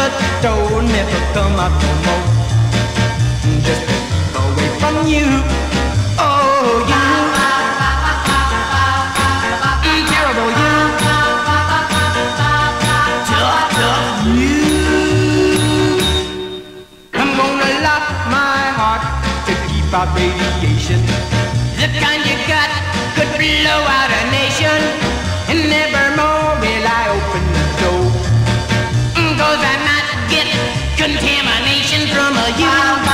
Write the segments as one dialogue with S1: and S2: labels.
S1: it'll come out the most. Just keep away from you. Oh, you. Terrible you. Tough, tough you. I'm gonna lock my heart to keep out radiation. The kind you got could blow out from a you.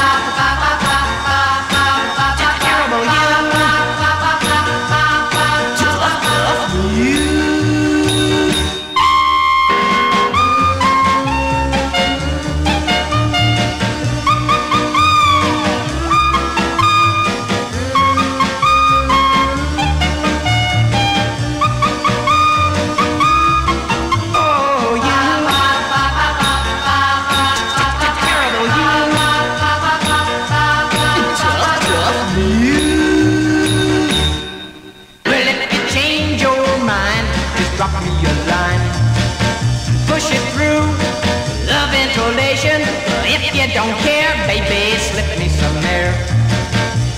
S1: you don't care, baby, slip me some air.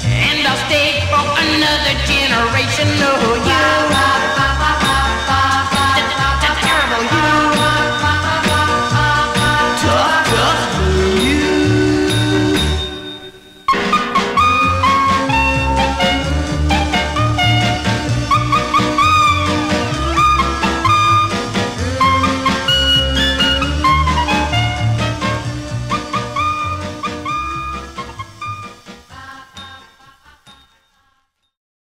S1: And I'll stay for another generation, oh